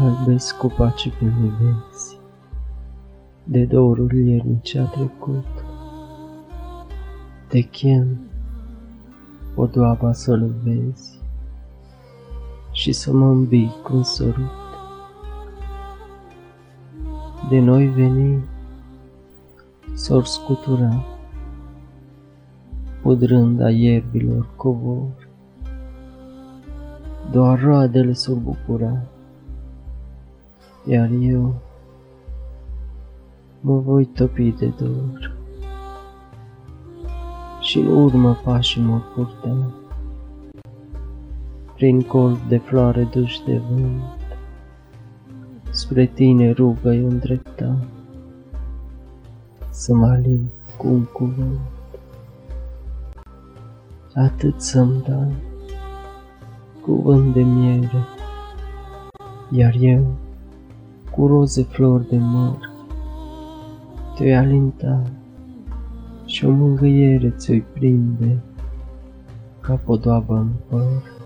albesc copacii pe vezi, de dorul iernii ce a trecut. Te chem, podoaba să-l vezi și să mă îmbii cu un sărut. De noi veni, s-or scutura, pudrând a ierbilor covor. Doar roadele s-or bucura, iar eu mă voi topi de dor. Și în urmă pașii mă purta, prin colp de floare duși de vânt, spre tine rugă eu îndrepta, să mă alin cu un cuvânt. Atât să-mi dai, cuvânt de miere, iar eu, cu roze flori de măr, te-o alinta și o mângâiere ți-o prinde ca podoabă în păr.